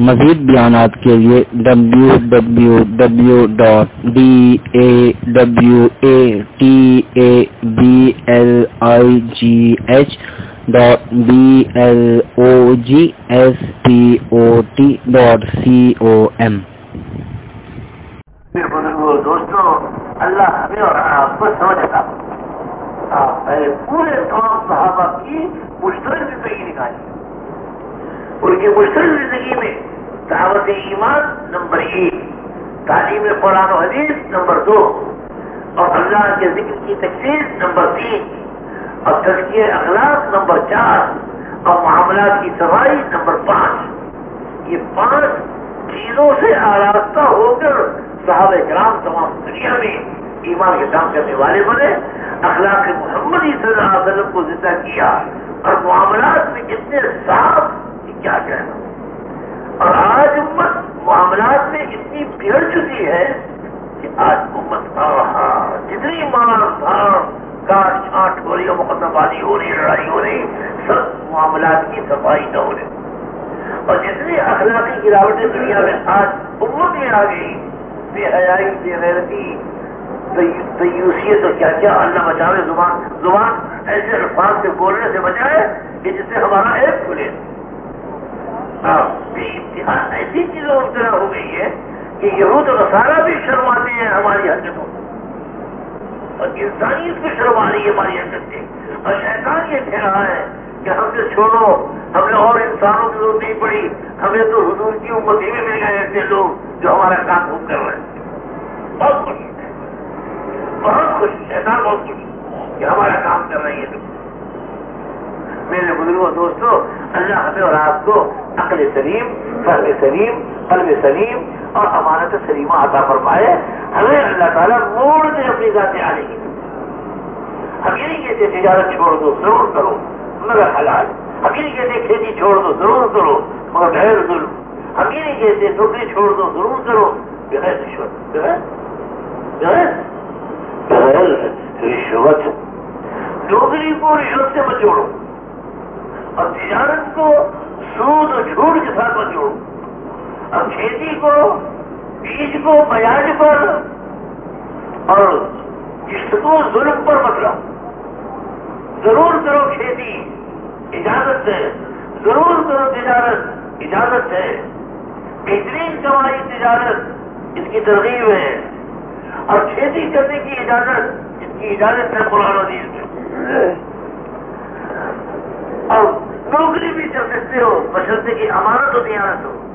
مزید بیانات کے لیے W W W dot D A W A T A B L I G H dot B L O G S P O T dot C O M دوستوں اللہ ہمیں اور آپ کو سمجھتا پورے تمام صحابہ کی مشترک زندگی نکالی۔ ان کی مشترک زندگی میں دعوت ایمان نمبر ایک، تعلیم قرآن و حدیث نمبر دو، اور اللہ کے ذکر کی تقسیم نمبر تین، اور تزکیہ اخلاق نمبر چار، اور معاملات کی صفائی نمبر پانچ۔ یہ پانچ چیزوں سے آراستہ ہو کر صحابہ کرام تمام دنیا میں ایمان کے کام کرنے والے بنے، اخلاق محمدی صلی اللہ علیہ وسلم کو زندہ کیا، اور معاملات میں اتنے صاف کیا کہنا اور آج امت معاملات میں اتنی بگڑ چکی ہے کہ آج امت رہا جتنی مال دھان کاٹ چھانٹ ہو رہی ہے مقدم بازی ہو رہی، لڑائی ہو رہی، سب معاملات کی صفائی نہ ہو رہی۔ اور جتنی اخلاقی گراوٹیں دنیا میں آج امت میں آ گئی، بے حیائی، بے غیرتی تیوسیت اور کیا کیا، اللہ بچاوے زبان زبان ایسے الفاظ سے بولنے سے بچائے کہ جس سے ہمارا ایپ کھلے ہاں، امتحان ایسی چیزیں مبتلا ہو گئی ہے کہ یہود غسارہ بھی شرماتے ہیں ہماری حرکتوں اور انسانیت بھی شرما رہی ہے ہماری حرکت سے اور شیطان یہ کہہ رہا ہے کہ ہم سے چھوڑو، ہم نے اور انسانوں کی ضرورت نہیں پڑی۔ ہمیں تو حضور کی امت ہی میں مل گئے ایسے لوگ جو ہمارا کام خوب کر رہے ہیں۔ بہت خوش بہت خوش شیطان بہت خوش کہ ہمارا کام کر رہے ہیں میرے بزرگوں، دوستوں، اللہ ہمیں اور آپ کو عقل سلیم فرد سلیم، قلب سلیم اور امانت سلیمہ عطا فرمائے، ہمیں اللہ تعالیٰ موڑ دے اپنی ذات آنے کی ہم یہ نہیں کہتے تجارت چھوڑ دو، ضرور کرو، مگر حلال۔ ہم یہ نہیں کہتے کھیتی چھوڑ دو، ضرور کرو، مگر غیر ظلم۔ ہم یہ نہیں کہتے نوکری چھوڑ دو، ضرور کرو، بغیر رشوت، بغیر بغیر رشوت۔ نوکری کو رشوت سے بچوڑو اور تجارت کو سود اور جھوٹ کے ساتھ مت جوڑو اب کھیتی کو، بیج کو، بیاج پر اور قسط کو ظلم پر مت ضرور کرو کھیتی، اجازت ہے۔ ضرور کرو تجارت، اجازت ہے۔ بہترین کمائی، تجارت اس کی ترغیب ہے۔ اور کھیتی کرنے کی اجازت، اس کی اجازت ہے قرآن عزیز میں۔ اور نوکری بھی چل سکتے ہو، بشرطے کی امانت و دیانت ہو۔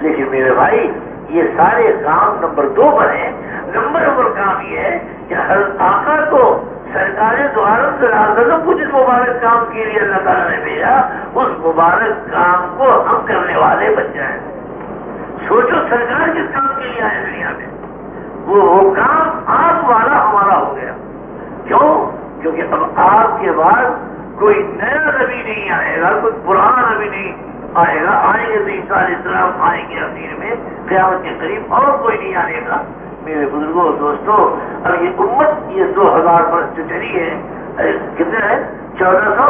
لیکن میرے بھائی، یہ سارے کام نمبر دو پر ہیں۔ نمبر نمبر کام یہ ہے کہ ہر آقا کو سرکاری دواروں کو جس مبارک کام کے لیے اللہ تعالیٰ نے بھیجا۔ اس مبارک کام کو ہم کرنے والے بن جائیں سوچو سرکار کس کام کے لیے آئے دنیا میں۔ وہ کام آپ والا ہمارا ہو گیا۔ کیوں؟ کیونکہ اب آپ کے بعد کوئی نیا نبی نہیں آئے گا، کوئی پرانا نبی نہیں آئے گا۔ آئیں گے عیسیٰ علیہ السلام، آئیں گے اخیر میں قیامت کے قریب اور کوئی نہیں آئے گا۔ میرے بزرگوں، دوستوں اب یہ امت یہ دو ہزار برس جو چلی ہے کتنے ہیں؟ چودہ سو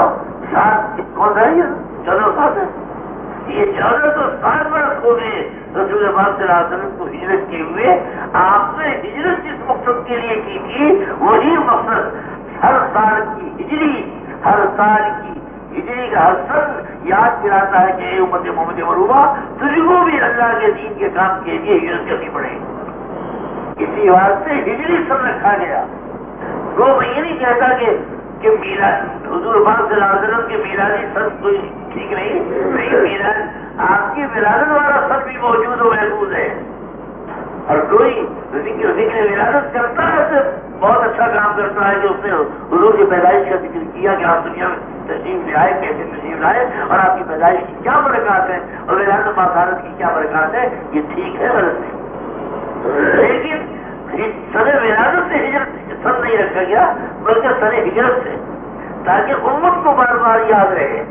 سات کون سا ہے یہ؟ چودہ سو سات ہے یہ چودہ سو سات برس ہو گئے۔ رسول صلی اللہ علیہ وسلم کو ہجرت کے ہوئے آپ نے ہجرت جس مقصد کے لیے کی تھی، وہی مقصد ہر سال کی ہجری ہر سال کی ہجری کا ہر سن یاد دلاتا ہے کہ اے امت محمد مروبہ تجھ کو بھی اللہ کے دین کے کام کے لیے ہجرت کرنی پڑے گی اسی بات سے ہجری سن رکھا گیا۔ وہ میں یہ نہیں کہتا کہ کہ میرا حضور پاک صلی اللہ علیہ وسلم کے میلادی سن کوئی ٹھیک نہیں نہیں میلاد آپ کی ولادت والا سن بھی موجود و محفوظ ہے۔ اور کوئی ذکر ذکر ولادت کرتا ہے تو بہت اچھا کام کرتا ہے کہ اس نے حضور کی پیدائش کا ذکر کیا کہ آپ دنیا میں تشریف لے آئے، کیسے تشریف لائے اور آپ کی پیدائش کی کیا برکات ہے اور ولادت باسارت کی کیا برکات ہے؟ یہ ٹھیک ہے غلط نہیں لیکن سر ولادت سے ہجرت سر نہیں رکھا گیا، بلکہ سر ہجرت سے۔ تاکہ امت کو بار بار یاد رہے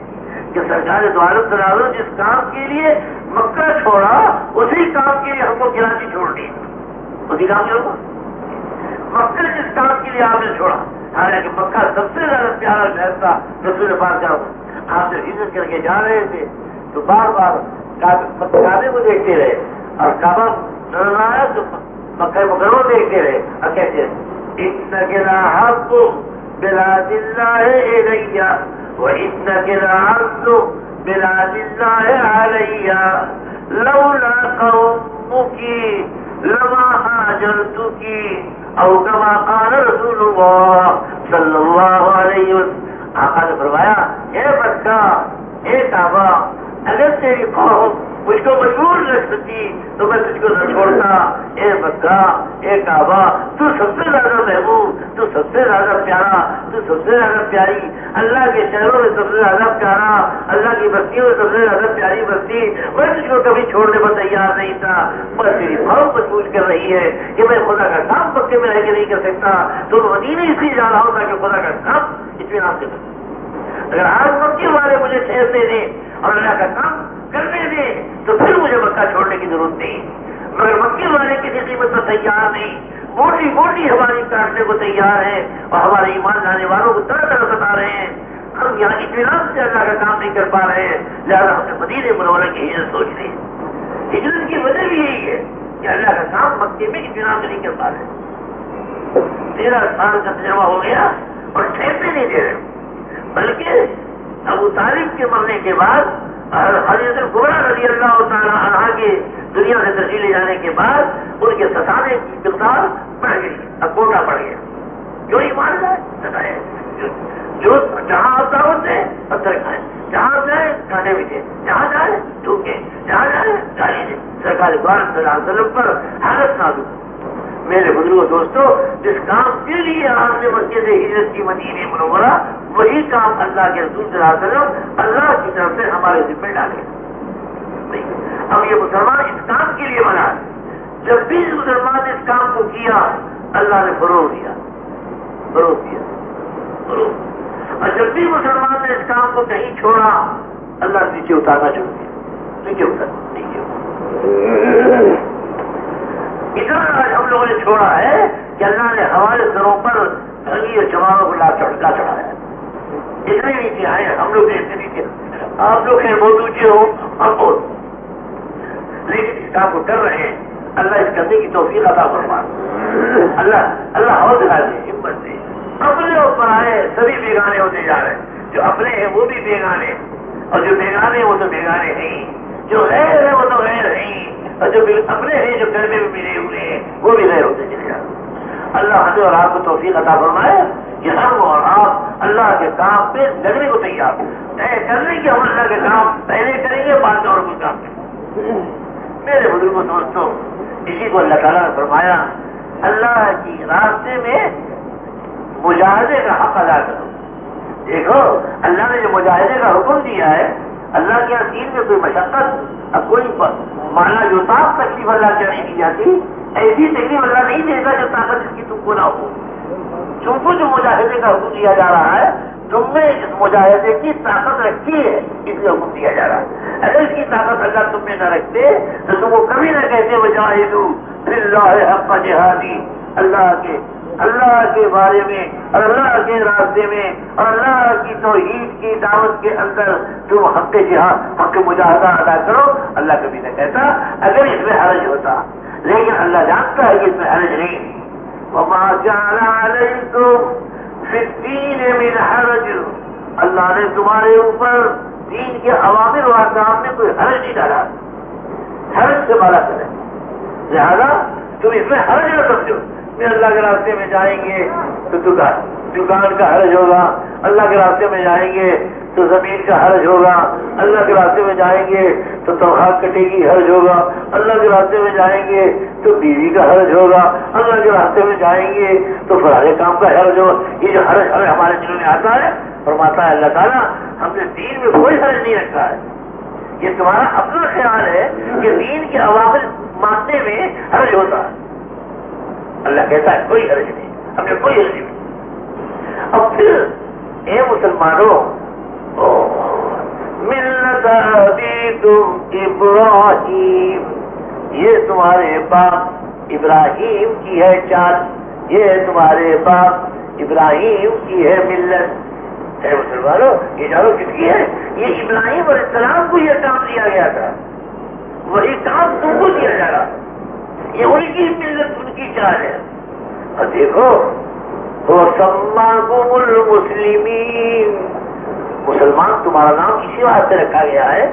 کہ سرکار دوارت جس کام کے لیے مکہ چھوڑا، اسی کام کے لیے ہم کو کراچی چھوڑ دی اسی کام کے مکہ جس کام کے لیے آپ نے چھوڑا؟ حالانکہ مکہ سب سے زیادہ پیارا شہر تھا رسول پاک کا آپ جب ہجرت کر کے جا رہے تھے، تو بار بار کعبے کو دیکھتے رہے۔ اور کعبہ نظر آیا تو مکہ مکرمہ دیکھتے رہے۔ اور کہتے رہے اتنا لا حق بلاد اللہ الیہ وانک لا عبد بلاد اللہ علیہ لولا قومك لما حاجرتك او كما قال رسول الله صلی اللہ علیہ وسلم، آقا نے فرمایا، اے بچہ اے کعبہ، اگر تیری قوم مجھ کو مجبور رکھ سکتی، تو میں تجھ کو نہ چھوڑتا۔ اے بکا اے کعبہ، تو سب سے زیادہ محبوب، تو سب سے زیادہ پیارا، تو سب سے زیادہ پیاری۔ اللہ کے شہروں میں سب سے زیادہ پیارا، اللہ کی بستیوں میں سب سے زیادہ پیاری بستی۔ میں تجھ کو کبھی چھوڑنے پر تیار نہیں تھا، پر تیری بہت مجبور کر رہی ہے کہ میں خدا کا کام پکے میں رہ کے نہیں کر سکتا۔ تو مدینے اس لیے جا رہا ہوں تاکہ خدا کا کام اطمینان سے کر اگر آج مکی والے مجھے شہر دے دیں اور اللہ کا کام کرنے دیں تو پھر مجھے مکہ چھوڑنے کی ضرورت نہیں۔ مگر مکی والے کسی قیمت پر تیار نہیں۔ موٹی موٹی ہماری کاٹنے کو تیار ہے اور ہمارے ایمان لانے والوں کو طرح طرح بتا رہے ہیں۔ ہم یہاں اطمینان سے اللہ کا کام نہیں کر پا رہے ہیں۔ لہٰذا ہم نے مدینہ منورہ کی ہجرت سوچ رہی ہے ہجرت کی وجہ بھی یہی ہے کہ اللہ کا کام مکے میں اطمینان سے نہیں کر پا رہے تیرہ سال کا تجربہ ہو گیا اور ٹھہرنے نہیں دے رہے۔ بلکہ ابو طالب کے مرنے کے بعد حضرت القبرا رضی اللہ تعالیٰ عنہ کے دنیا سے ترجیح لے جانے کے بعد ان کے ستانے کی مقدار بڑھ گئی اب کوٹا بڑھ گیا۔ جو ہی مار جائے جو جہاں آپ دعوت دیں پتھر کھائے۔ جہاں جائے کھانے بھی دے جہاں جائے، ٹھوکے۔ جہاں جائے، گالی دے۔ سرکاری بار صلی پر حالت نہ دوں میرے بزرگ دوستو، جس کام کے لیے آپ نے مسجد ہجرت کی مدینہ منورہ، وہی کام اللہ کے رسول صلی اللہ علیہ وسلم اللہ کی طرف سے ہمارے ذمہ ڈالے۔ اب یہ مسلمان اس کام کے لیے بنا جب بھی مسلمان نے اس کام کو کیا، اللہ نے فروغ دیا۔ فروغ دیا۔ فروغ۔ اور جب بھی مسلمان نے اس کام کو کہیں چھوڑا، اللہ نیچے اتارنا چھوڑ دیا۔ نیچے اتر نیچے اتارنا۔ اتنا آج ہم لوگوں نے چھوڑا ہے کہ اللہ نے ہمارے سروں پر رنگی اور جماعتوں کو لا چڑھا چڑھایا اتنے نیچے آئے، ہم لوگ اتنے نیچے آپ لوگ ہیں بہت اونچے ہو ہم بہت لیکن اس کام کو کر رہے ہیں۔ اللہ اس کرنے کی توفیق عطا فرما۔ اللہ اللہ حوصلہ دے، ہمت دے۔ اپنے اوپر آئے، سبھی بیگانے ہوتے جا رہے ہیں۔ جو اپنے ہیں، وہ بھی بیگانے اور جو بیگانے وہ تو بیگانے ہیں جو غیر ہے وہ تو غیر نہیں اور جو اپنے ہیں، جو گھر میں ملے ہوئے ہیں، وہ بھی غیر ہوتے چلے جاتے اللہ حضرت اور آپ کو توفیق عطا فرمائے کہ ہم اور آپ اللہ کے کام پہ لگنے کو تیار طے کرنے کی ہم اللہ کے کام پہلے کریں گے، بعد میں اور کچھ کام کریں میرے بزرگوں، دوستوں، اسی کو اللہ تعالیٰ نے فرمایا، اللہ کی راستے میں مجاہدے کا حق ادا کرو۔ دیکھو، اللہ نے جو مجاہدے کا حکم دیا ہے اللہ کے دین میں کوئی مشقت اب کوئی مانا جو صاف تکلیف اللہ کیا نہیں دی جاتی، ایسی تکلیف اللہ نہیں دیتا جو طاقت اس کی تم کو نہ ہو۔ تم کو جو مجاہدے کا حکم دیا جا رہا ہے، تم نے اس مجاہدے کی طاقت رکھی ہے، اس لیے حکم دیا جا رہا ہے۔ اگر اس کی طاقت اللہ تم میں نہ رکھتے، تو تم کو کبھی نہ کہتے مجاہدو اللہ حق جہادی اللہ کے اللہ کے بارے میں اور اللہ کے راستے میں اور اللہ کی توحید کی دعوت کے اندر تم حق جہاد، حق مجاہدہ ادا کرو۔ اللہ کبھی نہ کہتا اگر اس میں حرج ہوتا۔ لیکن اللہ جانتا ہے کہ اس میں حرج نہیں۔ وما جعل علیکم فی الدین من حرج۔ اللہ نے تمہارے اوپر دین کے عوامر و احکام میں کوئی حرج نہیں ڈالا۔ حرج سے بڑا کرے لہذا تم اس میں حرج نہ سمجھو۔ اللہ کے راستے میں جائیں گے تو دکان دکان کا حرج ہوگا، اللہ کے راستے میں جائیں گے تو زمین کا حرج ہوگا، اللہ کے راستے میں جائیں گے تو تنخواہ کٹے گی، حرج ہوگا، اللہ کے راستے میں جائیں گے تو بیوی کا حرج ہوگا، اللہ کے راستے میں جائیں گے تو فلانے کام کا حرج ہوگا یہ جو حرج حرج ہمارے دلوں میں آتا ہے، فرماتا ہے اللہ تعالیٰ، ہم نے دین میں کوئی حرج نہیں رکھا ہے۔ یہ تمہارا اپنا خیال ہے کہ دین کے عوامل ماننے میں حرج ہوتا ہے۔ اللہ کہتا ہے، کوئی حرج نہیں ہمیں کوئی حرج نہیں۔ اب پھر، اے مسلمانوں، ملت ابراہیم۔ یہ تمہارے باپ ابراہیم کی ہے چاند۔ یہ تمہارے باپ ابراہیم کی ہے ملت۔ اے مسلمانوں، یہ جانو کس کی ہے؟ یہ ابراہیم اور السلام کو یہ کام دیا گیا تھا۔ کیا ہے۔ اور دیکھو، وہ المسلمین۔ مسلمان تمہارا نام اسی بات سے رکھا گیا ہے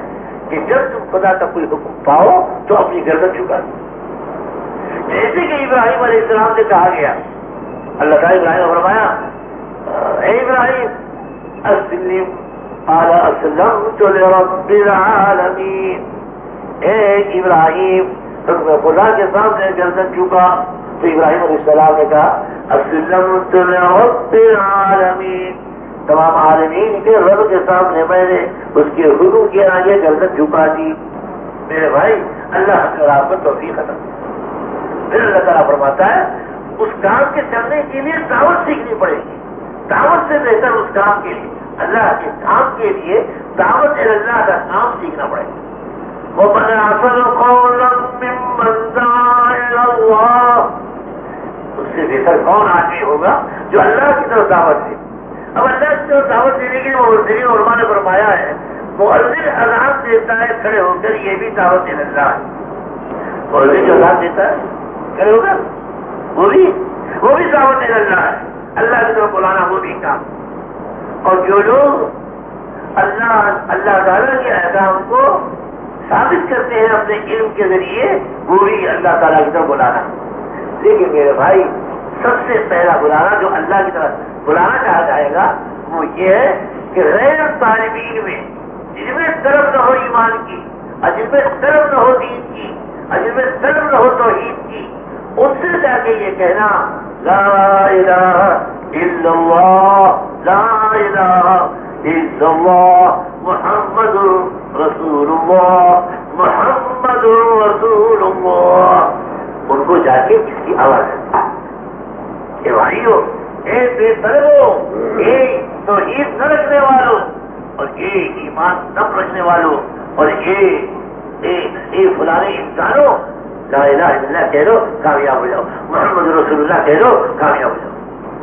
کہ جب تم خدا کا کوئی حکم پاؤ تو اپنی گردن چکا دو۔ جیسے کہ ابراہیم علیہ السلام سے کہا گیا، اللہ تعالیٰ ابراہیم نے فرمایا، اے ابراہیم، اسلم اعلی اسلم تو رب العالمین۔ اے ابراہیم خدا کے سامنے گردن چکا تو ابراہیم علیہ السلام نے کہا اسلم تو تمام عالمین کے رب کے سامنے میں نے اس کے حکم کے آگے گردن جھکا دی۔ میرے بھائی، اللہ تعالیٰ آپ کو توفیق ختم پھر اللہ تعالیٰ فرماتا ہے، اس کام کے چلنے کے لیے دعوت سیکھنی پڑے گی۔ دعوت سے بہتر اس کام کے لیے، اللہ کے کام کے لیے دعوت اللہ کا کام سیکھنا پڑے گا۔ وہ بنا اس سے بہتر کون آدمی ہوگا جو اللہ کی طرف دعوت دے اب اللہ کی طرف دعوت دینے کے لیے علماء نے فرمایا ہے مؤذن اذان دیتا ہے کھڑے ہو کر یہ بھی دعوت دے رہا ہے مؤذن جو اذان دیتا ہے کھڑے ہو کر وہ بھی وہ بھی دعوت دے رہا ہے اللہ کی طرف بلانا وہ بھی کام اور جو لوگ اللہ اللہ تعالیٰ کے احکام کو ثابت کرتے ہیں اپنے علم کے ذریعے، وہ بھی اللہ تعالیٰ کی طرف بلانا۔ لیکن میرے بھائی، سب سے پہلا بلانا جو اللہ کی طرف بلانا کہا جائے گا، وہ یہ ہے کہ غیر طالبین میں جن میں طرف نہ ہو ایمان کی، اور جن میں طرف نہ ہو دین کی، اور جن میں طرف نہ ہو توحید کی ان سے جا کے یہ کہنا، لا الہ الا اللہ، لا الہ الا اللہ، محمد رسول اللہ محمد رسول اللہ ان کو جا کے اس کی آواز ہے۔ کہ بھائیو، اے بے طلبو، اے توحید نہ رکھنے والوں اور اے ایمان نہ رکھنے والوں اور اے اے اے فلانے انسانوں، لا الہ الا اللہ کہہ دو، کامیاب ہو جاؤ۔ محمد رسول اللہ کہہ دو، کامیاب ہو جاؤ۔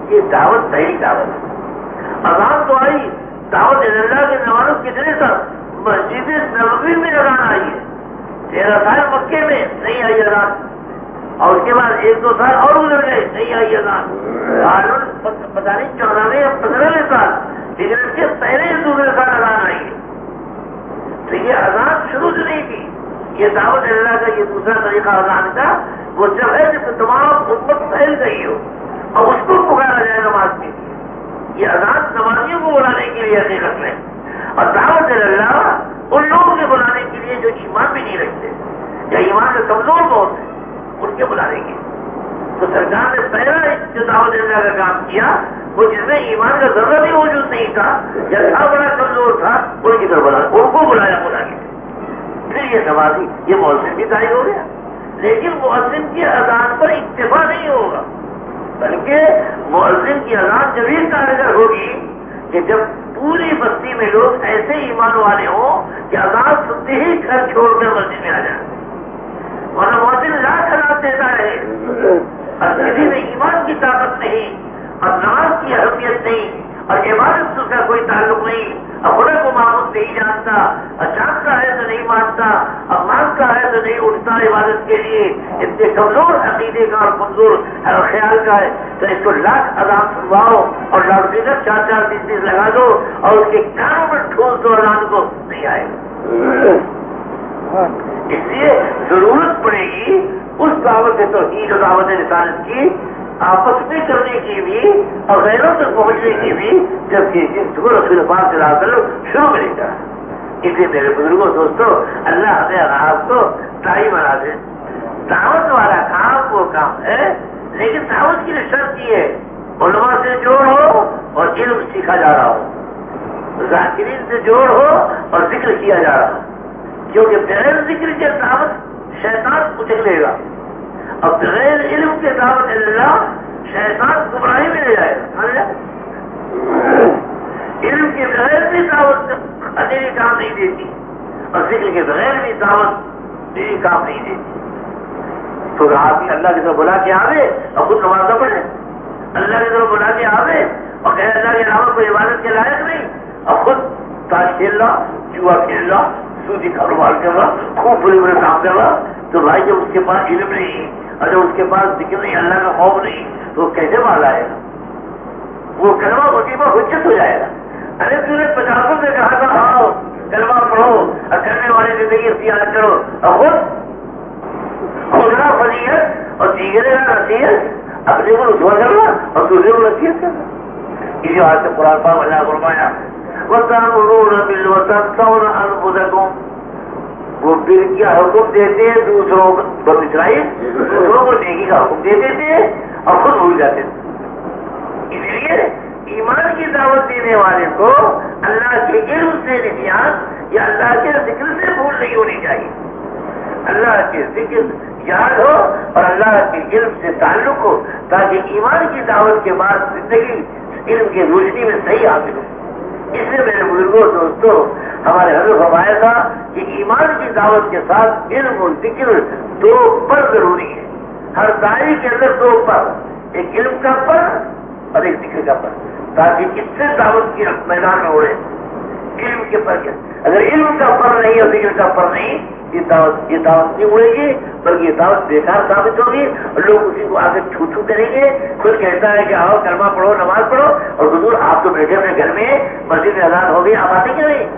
یہ دعوت صحیح دعوت ہے۔ اذان تو آئی، دعوت اللہ کے نوانوں کتنے سر مسجد نبوی میں اذان آئی ہے۔ تیرہ سال مکے میں نہیں آئی اذان اور اس کے بعد ایک دو سال اور گزر گئے، نہیں آئی اذان پتہ نہیں چودہ یا پندرہویں سال۔ لیکن اس کے پہلے دوسرے سال اذان آئی ہے۔ تو یہ اذان شروع سے نہیں تھی یہ دعوت اللہ کا یہ دوسرا طریقہ اذان کا، وہ جب ہے جب تمام امت پھیل گئی ہو اور اس کو پکارا جائے نماز کے لیے یہ اذان نمازیوں کو بلانے کے لیے حقیقت میں اور دعوت اللہ ان لوگوں کے بلانے کے لیے جو ایمان بھی نہیں رکھتے یا ایمان میں کمزور بہت ہے ان کے بلانے کے۔ تو سرکار نے پہلا جو دعوت اللہ کا کام کیا وہ جس میں ایمان کا ذرہ بھی موجود نہیں تھا یا تھا بڑا کمزور تھا، ان کی طرف بلا، ان کو بلایا، بلا کے۔ پھر یہ نمازی یہ مؤذن بھی تاریخ ہو گیا۔ لیکن مؤذن کی اذان پر اکتفا نہیں ہوگا، بلکہ مؤذن کی اذان جب ہی کارگر ہوگی کہ جب پوری بستی میں لوگ ایسے ایمان والے ہوں کہ اذان سنتے ہی گھر چھوڑ کر مسجد میں آ جائیں۔ ورنہ مؤذن لاکھ خراب دیتا رہے۔ اور کسی میں ایمان کی طاقت نہیں، اور نماز کی اہمیت نہیں، اور عبادت کا کوئی تعلق نہیں۔ اور خدا کو معمول نہیں جانتا، اور جانتا ہے تو نہیں مانتا، اور مانتا ہے تو نہیں اٹھتا عبادت کے لیے۔ اتنے کمزور عقیدے کا اور کمزور خیال کا ہے۔ تو اس کو لاکھ اذان سنواؤ اور لاؤڈ اسپیکر چار چار تین تین لگا دو اور اس کے کانوں میں ٹھوس دو اذان کو نہیں آئے۔ گا ہاں۔ اس لیے ضرورت پڑے گی اس دعوت توحید اور دعوت رسالت کی آپس میں کرنے کی بھی اور غیروں تک پہنچنے کی بھی، جبکہ جس کو رسول پاک سے کر شروع کرے گا اس لیے میرے بزرگوں، دوستوں، اللہ ہمیں آپ کو تائی بنا دے۔ دعوت والا کام وہ کام ہے، لیکن دعوت کی شرط یہ ہے، علماء سے جوڑ ہو اور علم سیکھا جا رہا ہو۔ ذاکرین سے جوڑ ہو اور ذکر کیا جا رہا ہو۔ کیونکہ بغیر ذکر کے دعوت شیطان اچک لے گا۔ اور بغیر علم کے دعوت اللہ شیطان گمراہی میں لے جائے گا۔ علم کے بغیر بھی دعوت اندھیری کام نہیں دیتی، اور ذکر کے بغیر بھی دعوت میری کام نہیں دیتی۔ تو آدمی اللہ کی طرف بلا کے آوے اور خود نماز پڑے اللہ کی طرف بلا کے آوے اور کہ اللہ کے علاوہ کوئی عبادت کے لائق نہیں، اور خود تاش کھیل رہا چوہا کھیل رہا سوزی کاروبار کر رہا خوب بڑے بڑے کام کر رہا تو بھائی جب اس کے پاس علم نہیں، اگر اس کے پاس ذکر نہیں، اللہ کا خوف نہیں، تو کیسے مال آئے گا؟ وہ کلمہ وسیبہ حجت ہو جائے گا۔ ارے تم نے پچاسوں سے کہا تھا آؤ کلمہ پڑھو، اور کرنے والے زندگی اختیار کرو۔ اور خود خودنا فضیت اور دیگر نصیحت، اپنے کو رسوا کرنا اور دوسرے کو نصیحت کرنا۔ اسی بات سے قرآن پاک اللہ فرمایا وَتَعْمُرُونَ بِالْوَتَنْسَوْنَ أَنفُسَكُمْ. وہ پھر کیا حکم دیتے دوسروں کو اسرائیل دوسروں کو نیکی کا حکم دے دیتے تھے اور خود بھول جاتے تھے اس لیے ایمان کی دعوت دینے والے کو اللہ کے علم سے نفیات یا اللہ کے ذکر سے بھول نہیں ہونی چاہیے. اللہ کے ذکر یاد ہو اور اللہ کے علم سے تعلق ہو تاکہ ایمان کی دعوت کے بعد زندگی علم کی روشنی میں صحیح حاصل ہو. اس لیے میرے بزرگوں دوستوں، ہمارے حضرت فرمایا تھا کہ ایمان کی دعوت کے ساتھ علم و ذکر دو پر ضروری ہے۔ ہر داری کے اندر دو پر، ایک علم کا پر اور ایک ذکر کا پر، تاکہ اس سے دعوت کی میدان میں اڑے۔ علم کے پر اگر علم کا پر نہیں اور ذکر کا پر نہیں یہ دعوت نہیں اڑے گی، بلکہ یہ دعوت بیکار ثابت ہوگی۔ اور لوگ اسی کو آگے چھو چھو کریں گے۔ خود کہتا ہے کہ آؤ، کلمہ پڑھو، نماز پڑھو۔ اور حضور، آپ تو بیٹھے اپنے گھر میں، مسجد میں آزاد ہو گئی آپ آتے کیوں نہیں؟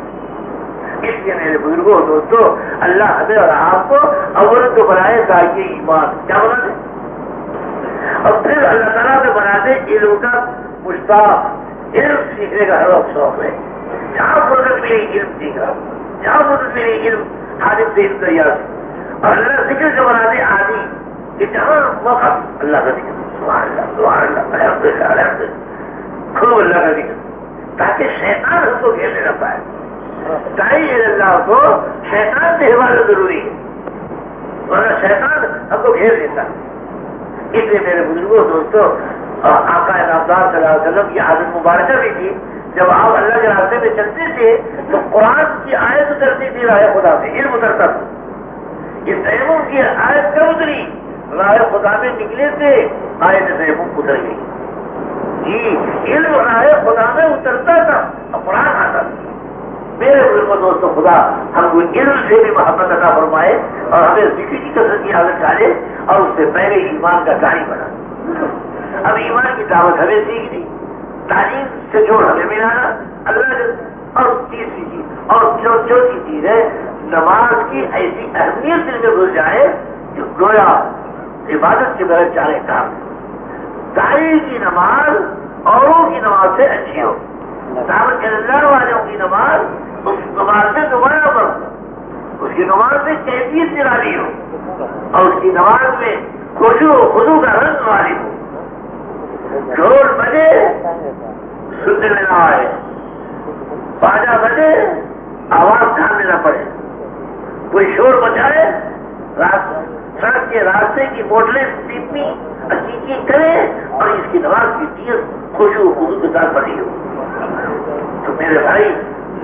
اس لیے میرے بزرگوں دوستوں اللہ ہمیں اور آپ کو اول تو بنائے تاکہ ایمان۔ کیا بنا دے اور پھر اللہ تعالیٰ میں بنا دے علم کا مشتاق۔ علم سیکھنے کا ہر وقت شوق ہے۔ جہاں فرصت ملی، علم سیکھا جہاں فرصت ملی، علم حادث سے دریا سے۔ اور اللہ ذکر کا بنا دے، آدمی۔ کہ جہاں موقع۔ اللہ کا ذکر۔ سبحان اللہ سبحان اللہ الحمد للہ الحمد للہ خوب اللہ کا ذکر۔ تاکہ شیطان ہم کو گھیرنے نہ پائے۔ دائی اللہ کو، شیطان سے حفاظت ضروری ہے۔ ورنہ شیطان ہم کو گھیر دیتا۔ اس لیے میرے بزرگوں، دوستوں، آقا نامدار صلی اللہ علیہ وسلم کی عادت مبارکہ بھی تھی۔ جب آپ اللہ کے راستے میں چلتے تھے تو قرآن کی آیت اترتی تھی، رائے خدا سے علم اترتا تھا۔ یہ تیمم کی آیت کب اتری؟ رائے خدا میں نکلے تھے، آیت تیمم اتر گئی۔ جی علم رائے خدا میں اترتا تھا اور قرآن آتا تھا۔ میرے بزرگ دوستوں خدا ہم کو علم سے بھی محبت عطا فرمائے اور ہمیں ذکر کی کثرت کی عادت ڈالے اور اس سے پہلے ایمان کا داری بنا۔ اب ایمان کی دعوت ہمیں سیکھنی۔ تعلیم سے جوڑ ہمیں ملانا اللہ اور تیسری چیز، اور چوتھی چیز ہے، نماز کی ایسی اہمیت دل میں گھس جائے جو گویا عبادت کے بغیر چارے کام تعلیم کی نماز اوروں کی نماز سے اچھی ہو۔ دعوت کے اللہ والوں کی نماز اس نماز سے دوبارہ پر اس کی نماز سے کیفیت نرالی ہو۔ اور اس کی نماز میں خوشو خدو کا رنگ والی ہو۔ ڈھول بجے سننے میں نہ آئے۔ باجا بجے آواز دھیان دینا پڑے۔ کوئی شور بچائے سڑک کے راستے کی موٹریں پیپی عقیقی کرے اور اس کی نماز کی چیز خوشو خدو کے ساتھ بنی ہو۔ تو میرے بھائی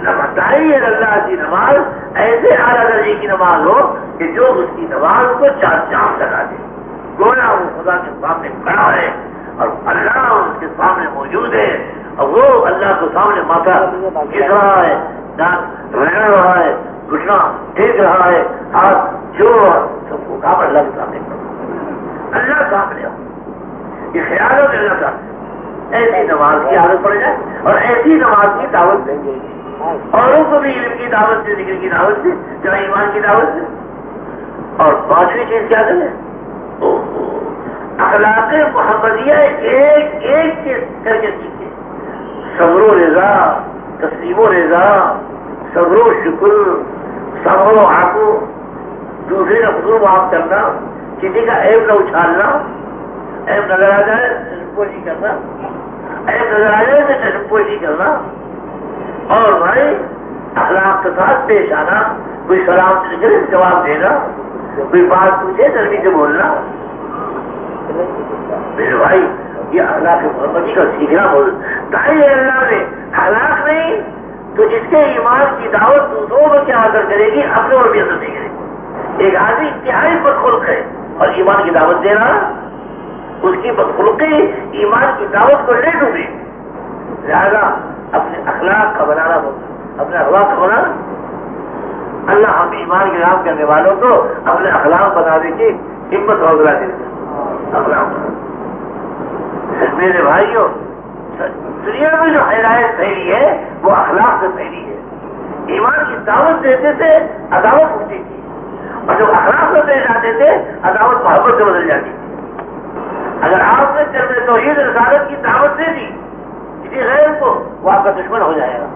بتائی اللہ کی نماز، ایسے اعلیٰ درجے کی نماز ہو کہ جو اس کی نماز کو چار چاند لگا دے۔ گویا وہ خدا کے سامنے کھڑا ہے اور اللہ اس کے سامنے موجود ہے۔ اور وہ اللہ کے سامنے ماتا گر رہا ہے رہ رہا ہے، گھٹنا ٹھیک رہا ہے، ہاتھ جو سب کو کام اللہ کے سامنے۔ اللہ سامنے۔ ہو یہ خیال ہو اللہ کا۔ ایسی نماز کی عادت پڑ جائے اور ایسی نماز کی دعوت دیں گے۔ اوروں کو بھی علم کی دعوت سے، ذکر کی دعوت سے جو ایمان کی دعوت سے۔ اور پانچویں چیز کیا کریں اخلاق محمدیہ ایک ایک کے کر کے سیکھے۔ صبر و رضا، تسلیم و رضا، صبر و شکر، صبر و آکو دوسرے کا خصور معاف کرنا کسی کا ایپ نہ اچھالنا. ایپ نظر آ جائے پوشی کرنا. ایپ نظر آ جائے تو پوشی کرنا. اور بھائی، اخلاق کے ساتھ پیش آنا، کوئی سلام کرے جواب دینا، کوئی بات پوچھے نرمی سے بولنا. میرے بھائی، یہ اخلاق محمدی کا سیکھنا بول تائی اللہ نے اخلاق نہیں، تو جس کے ایمان کی دعوت دوسروں کو کیا اثر کرے گی، اپنے اور بھی اثر نہیں کرے گی۔ ایک آدمی انتہائی بدخلق ہے اور ایمان کی دعوت دینا، اس کی بدخلقی ایمان کی دعوت کو لے ڈوبے۔ لہذا اپنے اخلاق کا بنانا ہوگا اپنے اخلاق کا بنانا۔ اللہ ہم ایمان کے نام کرنے والوں کو اپنے اخلاق بنا دے کے ہمت حوصلہ دے۔ اپنا میرے بھائیوں دنیا میں جو حیرائت پھیلی ہے، وہ اخلاق سے پھیلی ہے۔ ایمان کی دعوت دیتے تھے، عداوت ہوتی تھی۔ اور جب اخلاق سے پیش آتے تھے، عداوت، محبت سے بدل جاتی تھی۔ اگر آپ نے جب توحید رسالت کی دعوت دے دی، کسی غیر کو، وہ آپ کا دشمن ہو جائے گا۔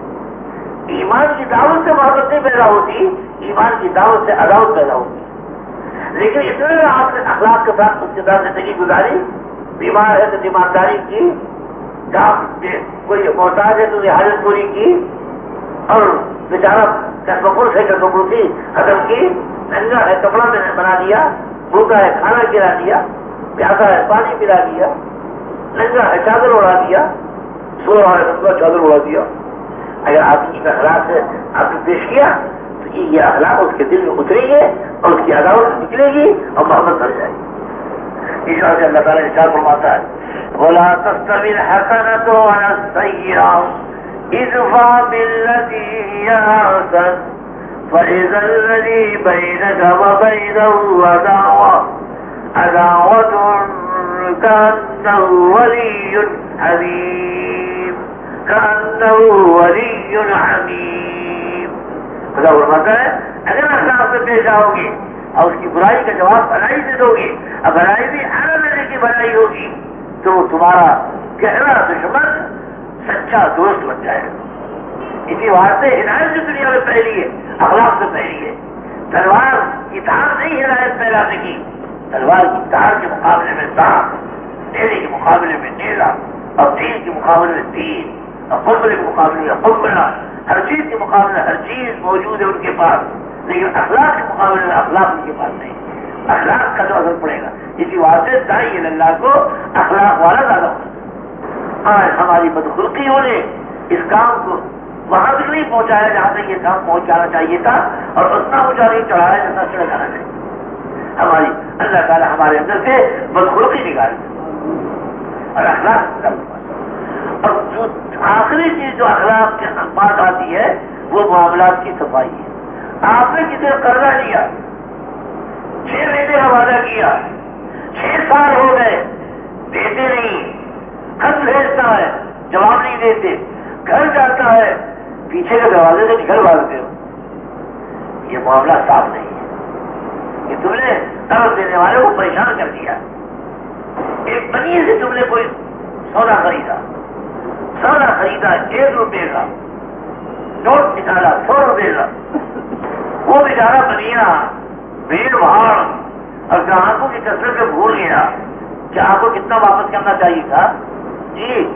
ایمان کی دعوت سے محبت نہیں پیدا ہوتی، ایمان کی دعوت سے عداوت پیدا ہوتی۔ لیکن اتنے آپ نے اخلاق کے ساتھ اس کے ساتھ زندگی گزاری، بیمار ہے تو ایمانداری کی کوئی محتاج ہے تو حاجت پوری کی اور بیچارہ کسبکر سے کسبکر تھی ختم کی، ننگا ہے، کپڑا میں نے بنا دیا، بھوکا ہے، کھانا کھلا دیا، پیاسا ہے، پانی پلا دیا، ننگا ہے، چادر اڑا دیا سو رہا ہے سب کا چادر اڑا دیا۔ اگر آپ کی اخلاق سے آپ نے پیش کیا، تو یہ اخلاق اس کے دل میں اترے گی اور اس کی عداوت نکلے گی اور محبت بڑھ جائے گی۔ إشارة جل بلد شرف المطال ولا تستوي الحسنة ولا السيئة. ادفع بالتي هي أحسن فإذا الذي بينك وبينه عداوة. عداوة كأنه ولي حميم. كأنه ولي حميم. هذا هو المثل أنا ما أستعصب بيش اور اس کی برائی کا جواب بھلائی سے دو گے۔ اور بھلائی بھی ہر لینے کی بھلائی ہوگی۔ تو تمہارا گہرا دشمن سچا دوست بن جائے گا۔ اسی واسطے ہدایت جو دنیا میں پہلی ہے، اخلاق سے پہلی ہے۔ تلوار کی تار نہیں ہدایت پھیلانے کی، تلوار کی تار کے مقابلے میں سانپ ڈیری کے مقابلے میں نیلا، اور تین کے مقابلے میں تین اور قبل کے مقابلے میں قبلا ہر چیز کے مقابلے میں ہر چیز موجود ہے ان کے پاس۔ لیکن اخلاق کے مقابلے میں اخلاق ان کے پاس نہیں۔ اخلاق کا جو اثر پڑے گا۔ اسی واسطے دائی اللہ کو اخلاق والا زیادہ ہوتا آج ہماری بدخلقیوں نے اس کام کو وہاں تک نہیں پہنچایا جہاں تک یہ کام پہنچ جانا چاہیے تھا اور اتنا اونچا نہیں چڑھایا جتنا چڑھ جانا چاہیے۔ ہماری، اللہ تعالیٰ ہمارے اندر سے بدخلقی نکال اور اخلاق اور جو آخری چیز جو اخلاق کے بات آتی ہے، وہ معاملات کی صفائی ہے۔ آپ نے کسی قرضہ لیا چھ مہینے کا وعدہ کیا۔ چھ سال ہو گئے، دیتے نہیں۔ خط بھیجتا ہے، جواب نہیں دیتے۔ گھر جاتا ہے، پیچھے کے دروازے سے نکل بھاگتے ہو۔ یہ معاملہ صاف نہیں ہے۔ کہ تم نے قرض دینے والے کو پریشان کر دیا۔ ایک بنی سے تم نے کوئی سودا خریدا۔ سودا خریدا، ایک روپے کا۔ نوٹ نکالا، سو روپے کا۔ وہ بیچارہ بنیا بھیڑ بھاڑ، اور گراہکوں کی کثرت سے بھول گیا کہ آپ کو کتنا واپس کرنا چاہیے تھا۔ جی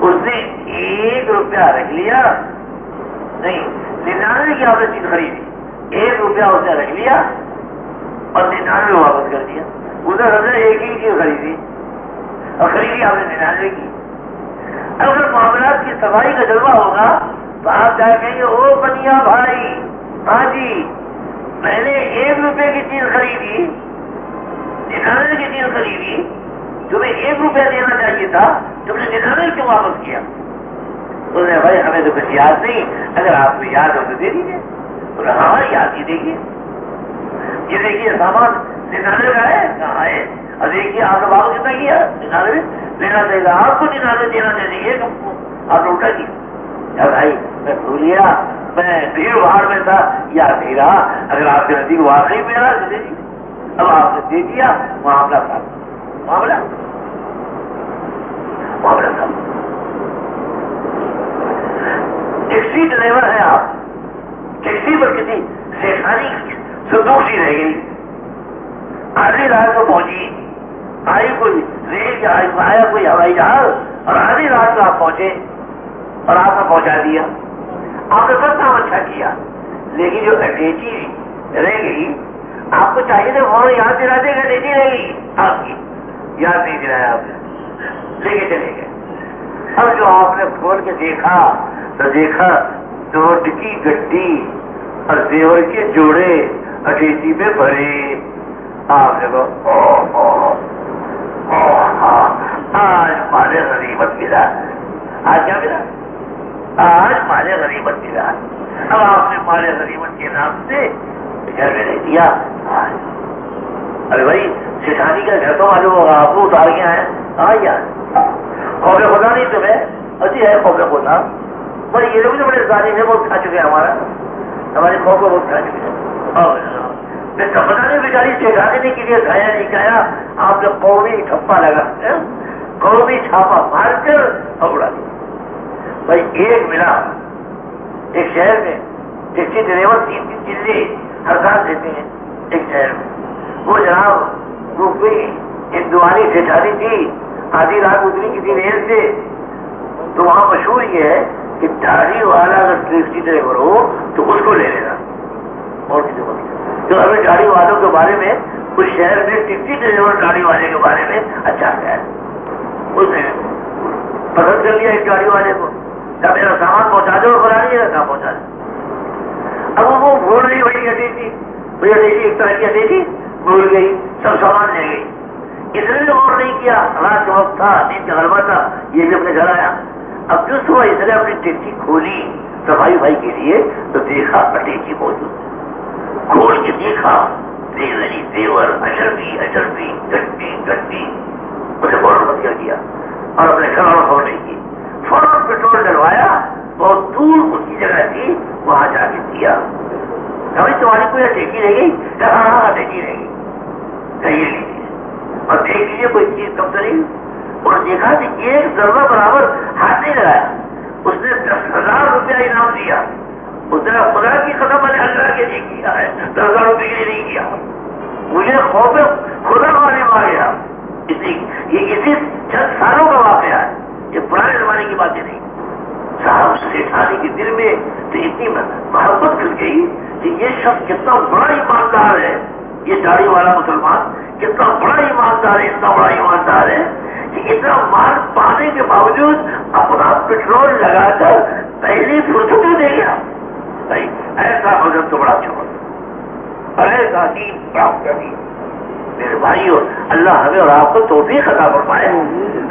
اس نے ایک روپیہ رکھ لیا۔ نہیں، ننانوے کی آپ نے چیز خریدی۔ ایک روپیہ اس نے رکھ لیا اور ننانوے واپس کر دیا۔ ادھر ہم نے ایک ہی چیز خریدی۔ اور خریدی آپ نے ننانوے کی۔ اگر معاملات کی صفائی کا جذبہ ہوگا تو جا کہیں او بنیا بھائی۔ ہاں جی میں نے ایک روپے کی چیز خریدی۔ ننانوے کی چیز خریدی۔ تمہیں ایک روپیہ دینا چاہیے تھا، تم نے ننانوے کیوں واپس کیا؟ انہوں نے بھائی، ہمیں تو کچھ یاد نہیں۔ اگر آپ کو یاد ہو تو دے دیجیے ہاں یاد ہی دیکھیے۔ یہ دیکھیے، سامان ننانوے کا ہے؟ کہاں ہے؟ اور دیکھیے، آپ نے واپس کتنا کیا؟ ننانوے۔ لینا چاہیے آپ کو ننانوے دینا چاہیے آپ نے الٹا کیا۔ بھائی، میں بھولیا میں بھیڑ بھاڑ میں تھا، یا نہیں رہا اگر آپ کے نزدیک واقعی میں رہا تو دے دیجیے اب آپ نے دے دیا معاملہ تھا معاملہ؟ معاملہ تھا۔ ٹیکسی ڈرائیور ہے آپ۔ ٹیکسی پر کسی سیخانی سندوق رہ گئی۔ آدھی رات کو پہنچی۔ آئی کوئی ریل یا آیا کوئی ہوائی جہاز اور آدھی رات کو آپ پہنچے۔ اور آپ نے پہنچا دیا۔ آپ نے سب کام اچھا کیا۔ لیکن جو اٹیچی رہ گئی، آپ کو چاہیے تھا فوراً یاد دلا دے گا اٹیچی رہ گئی۔ آپ کی یاد نہیں دلایا آپ نے۔ لے کے چلے گئے۔ اب جو آپ نے کھول کے دیکھا، تو دیکھا دوٹ کی گڈی اور زیور کے جوڑے اٹیچی پہ بھرے۔ آپ نے ہاں، آج ہمارے غریبت ملا۔ آج کیا ملا؟ آج مالے غریبت کے ملا اب آپ نے مالے غریبت کے نام سے گھر میں دیا۔ ارے بھائی سٹھانی کا گھر تو معلوم ہوگا، آپ کو اتار کے آئے ہاں یار۔ خوف خدا نہیں تمہیں اچھی ہے خوف خدا۔ بھائی، یہ لوگ جو بڑے ظالم ہیں بہت کھا چکے ہیں ہمارا۔ ہماری خوف کو بہت کھا چکے ہیں۔ میں پتا نہیں، بیچاری چیزانے کے لیے کھایا نہیں کھایا۔ آپ نے قومی ٹھپا لگا قومی چھاپا مار کر پکڑا دیا۔ بھائی، ایک ملا۔ ایک شہر میں ٹیکسی ڈرائیور تین تین چلے ہر سال دیتے ہیں ایک شہر میں۔ وہ جناب روپی ایک دوانی سیٹھانی تھی، آدھی رات اتری کسی ریل سے۔ تو وہاں مشہور یہ ہے کہ داڑھی والا اگر ٹیکسی ڈرائیور ہو، تو اس کو لے لینا۔ اور کسی کو تو ہمیں گاڑی والوں کے بارے میں، اس شہر میں ٹیکسی ڈرائیور گاڑی والے کے بارے میں اچھا ہے۔ اس نے پسند کر لیا ایک گاڑی والے کو۔ کیا میرا سامان پہنچا دو اور بنا لیجیے گا پہنچا دو؟ اب وہ بھول رہی بڑی گڈی تھی بھیا دیکھی، ایک طرح کی گڈی تھی بھول گئی، سب سامان لے گئی۔ اس نے بھی غور نہیں کیا، رات کا وقت تھا نیند کا غلبہ تھا، یہ بھی اپنے گھر آیا۔ اب جو صبح اس نے اپنی ٹیکسی کھولی، صفائی بھائی کے لیے، تو دیکھا اٹیچی موجود۔ کھول کے دیکھا دیوری دیور اشرفی اشرفی گٹی گٹی اسے فوراً کیا، اور اپنے گھر والوں خبر نہیں کی فوراً پیٹرول ڈلوایا بہت دور اس کی جگہ تھی وہاں جا کے دیا۔ کبھی تمہاری کوئی ٹیکی رہ گئی ہاں ہاں ٹیکی رہ گئی کہیے لیجیے اور دیکھ لیجیے کوئی چیز کم تو نہیں۔ اور دیکھا کہ ایک ضرور برابر ہاتھ نہیں لگایا۔ اس نے دس ہزار روپیہ انعام دیا۔ اس نے خدا کی قدم میں نے اللہ کے لیے کیا ہے۔ دس ہزار روپئے کے لیے نہیں کیا۔ مجھے خوف خدا والے مار گیا۔ یہ اسی چند سالوں کا واقعہ ہے۔ یہ پرانے زمانے کی باتیں نہیں۔ صاحب سیٹھانی کے دل میں تو اتنی محبت کر گئی کہ یہ شخص کتنا بڑا ایماندار ہے۔ یہ داڑھی والا مسلمان کتنا بڑا ایماندار ہے، اتنا بڑا ایماندار ہے کہ اتنا مال پانے کے باوجود اپنا پیٹرول لگا کر پہلی فرصت دے گیا۔ ایسا وزن تو بڑا چھوڑ ایسا دین پراپت کر میرے بھائیو اللہ ہمیں اور آپ کو تو بھی خطا فرمائے۔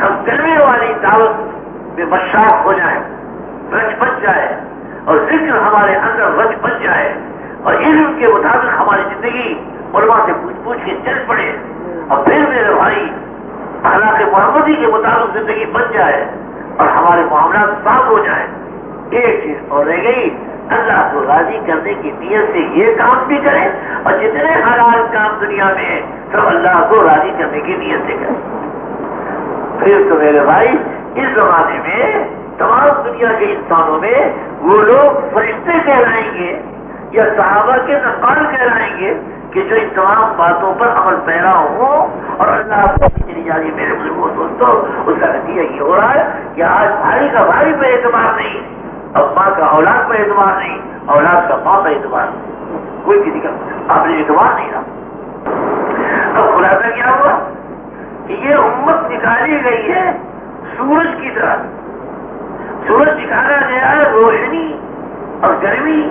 ہم کرنے والی دعوت میں مشاق ہو جائے رچ بچ جائے اور ذکر ہمارے اندر رچ بچ جائے اور علم کے مطابق ہماری زندگی علماء سے پوچھ پوچھ کے چل پڑے۔ اور پھر میرے بھائی حالانکہ محمدی کے مطابق زندگی بن جائے اور ہمارے معاملات صاف ہو جائیں۔ ایک چیز اور رہ گئی۔ اللہ کو راضی کرنے کی نیت سے یہ کام بھی کریں اور جتنے حالات کام دنیا میں سب اللہ کو راضی کرنے کی نیت سے کریں۔ پھر تو میرے بھائی، اس زمانے میں تمام دنیا کے انسانوں میں وہ لوگ فرشتے کہلائیں گے یا صحابہ کے نقال کہلائیں گے کہ جو ان تمام باتوں پر عمل پیرا ہو اور اللہ کو چلی جا رہی میرے بزرگوں دوستوں، اس کا نتیجہ یہ ہو رہا ہے کہ آج بھائی کا بھائی پہ اعتبار نہیں۔ اب ماں کا اولاد پہ اعتبار نہیں، اولاد کا ماں پہ اعتبار نہیں۔ کوئی کسی کا آپ نے اعتبار نہیں رہا۔ اب خلاصہ کیا ہوا؟ کہ یہ امت نکالی گئی ہے سورج کی طرح۔ سورج نکالا گیا ہے روشنی اور گرمی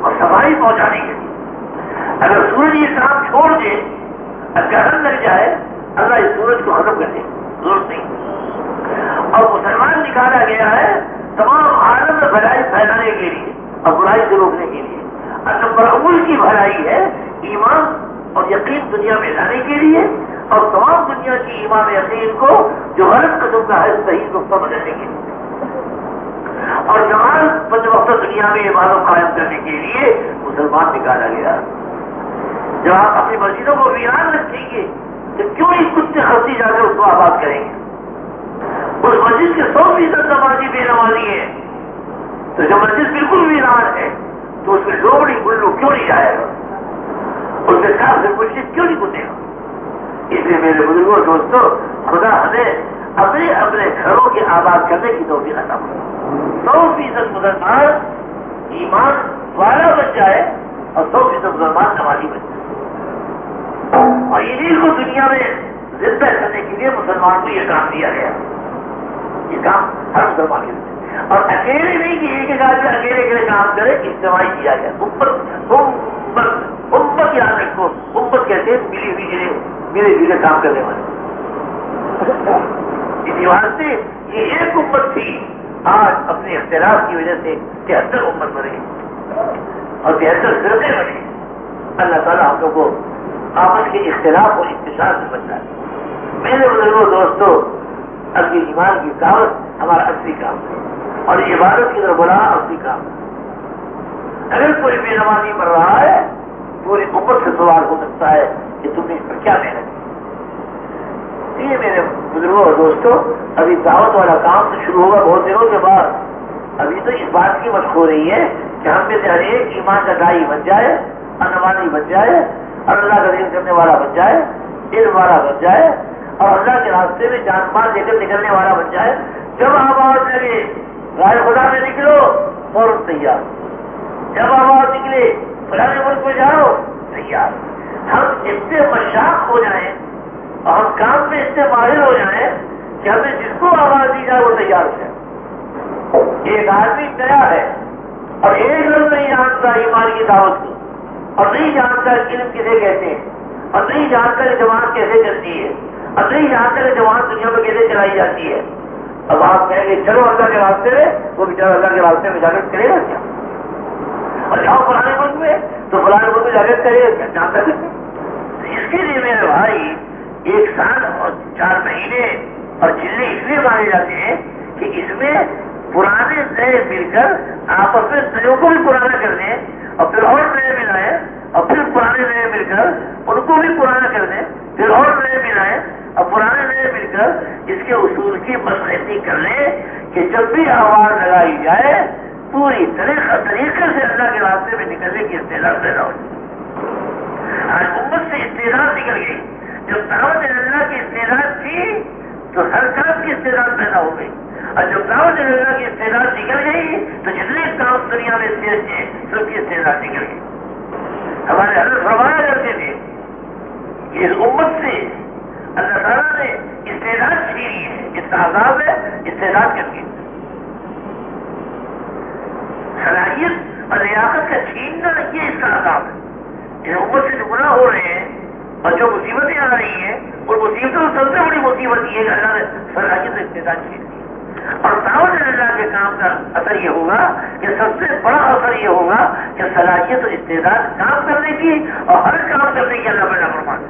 اور صفائی پہنچانے کے لیے۔ اگر سورج یہ کام چھوڑ دے گرہن لگ جائے، اللہ اس سورج کو ختم کر دے۔ ضرورت نہیں۔ اور مسلمان نکالا گیا ہے تمام عالم میں بھلائی پھیلانے کے لیے اور برائی سے روکنے کے لیے۔ اور نمبر اول کی بھلائی ہے ایمان اور یقین دنیا میں لانے کے لیے اور تمام دنیا کی ایمان یقین کو جو غلط قدم کا ہے، صحیح نقطہ بدلنے کے لیے۔ اور جمال پنج وقت دنیا میں عبادت قائم کرنے کے لیے مسلمان نکالا گیا۔ جب آپ اپنی مسجدوں کو ویران رکھیں گے، تو کیوں اس کتے خرچی جا کر اس کو آباد کریں گے؟ اس مسجد کے سو فیصد نمازی بے نمازی ہے تو جب مسجد بالکل ویران ہے، تو اس میں لوبڑی گلو کیوں نہیں جائے گا؟ اس کے ساتھ مسجد کیوں نہیں گے گا؟ اس لیے میرے بزرگوں دوستوں، خدا ہمیں اپنے اپنے گھروں کے آباد کرنے کی توفیق عطا سو فیصد مسلمان ایمان والا بن جائے اور سو فیصد مسلمان نمازی بن جائے۔ اور انہیں کو دنیا میں زندہ کرنے کے لیے مسلمان کو یہ کام دیا گیا۔ یہ کام ہر مسلمان کے لیے۔ اور اکیلے نہیں کہ ایک ایک آدمی اکیلے اکیلے کام کرے اجتماعی کیا گیا؟ امت یاد رکھو امت کہتے ہیں ملی ہوئی جنہیں ملے جلے کام کرنے والے۔ اسی واسطے یہ ایک امت تھی۔ آج اپنے اختلاف کی وجہ سے تہتر امت بنے۔ اور تہتر فرقے بنے۔ اللہ تعالیٰ ہم لوگ کو آپس کے اختلاف اور انتظار سے بچنا ہے میرے بزرگوں، دوستوں اصلی ایمان کی دعوت ہمارا اصلی کام ہے اور عبادت کی طرف بلا اصلی کام ہے۔ اگر کوئی بے نمازی پڑھ رہا ہے، پوری عمر سے سوال ہو سکتا ہے کہ تم نے اس پر کیا محنت کی۔ یہ میرے بزرگوں اور دوستوں، ابھی دعوت والا کام تو شروع ہوگا بہت دنوں کے بعد۔ ابھی تو اس بات کی مشق ہو رہی ہے کہ ہم میں سے ہر ایک ایمان کا دائی بن جائے انوانی بن جائے، اللہ کا دین کرنے والا بن جائے، علم والا بن جائے۔ اور اللہ کے راستے میں جان مال لے کر نکلنے والا بن جائے جب آواز لگے، رائے خدا میں نکلو، فوراً تیار۔ جب آواز نکلے فلانے ملک میں جاؤ، تیار۔ ہم اتنے مشاق ہو جائیں اور ہم کام میں اتنے ماہر ہو جائیں کہ ہمیں جس کو آواز دی جائے، وہ تیار ہو جائے۔ ایک آدمی نیا ہے اور ایک لوگ نہیں جانتا ایمان کی دعوت کو، اور نہیں جانتا علم کسے کہتے ہیں، اور نہیں جانتا کہ جماعت کیسے چلتی ہے۔ اور نہیں جانتا کہ جماعت دنیا میں کیسے چلائی جاتی ہے اب آپ کہیں گے، چلو اللہ کے راستے میں، وہ بھی اللہ کے راستے میں جا کر کرے گا کیا؟ اور جاؤ فلانے ملک میں، تو فلانے ملک میں جا کر کرے گا کیا؟ جانتا اس کے لیے میرے بھائی، ایک سال اور چار مہینے اور چلے اس لیے مانے جاتے ہیں کہ اس میں پرانے نئے مل کر آپس میں نئے کو بھی پرانا کر دیں اور پھر اور نئے ملائیں اور پھر پرانے نئے مل کر ان کو بھی پرانا کر دیں۔ پھر اور نئے ملائیں اور پرانے نئے مل کر اس کے اصول کی مسئلہ کر لیں کہ جب بھی آواز لگائی جائے، پوری طریقہ طریقے سے اللہ کے راستے میں نکلنے کی استعداد پیدا ہو آج امت سے استعداد نکل گئی۔ جب دعوت اللہ کی استعداد تھی تو ہر کام کی استعداد پیدا ہو گئی۔ اور جب دعوت اللہ کی استعداد نکل گئی تو جتنے کام دنیا میں سب کی استعداد نکل گئی۔ ہمارے حضرت فرمایا کرتے تھے اس امت سے اللہ تعالیٰ نے استعداد چھینی ہے۔ اس کا عذاب ہے، استعداد کر کے صلاحیت اور ریاست کا چھیننا یہ اس کا عذاب ہے۔ اس امت سے جو گناہ ہو رہے ہیں اور جو مصیبتیں آ رہی ہیں، اور مصیبتوں میں سب سے بڑی مصیبت یہ ہے کہ اللہ نے صلاحیت استعداد چھین دی اور دعوت اللہ کے کام کا اثر یہ ہوگا کہ سب سے بڑا اثر یہ ہوگا کہ صلاحیت اور استعداد کام کرنے کی اور ہر کام کرنے کی اللہ پیدا فرمان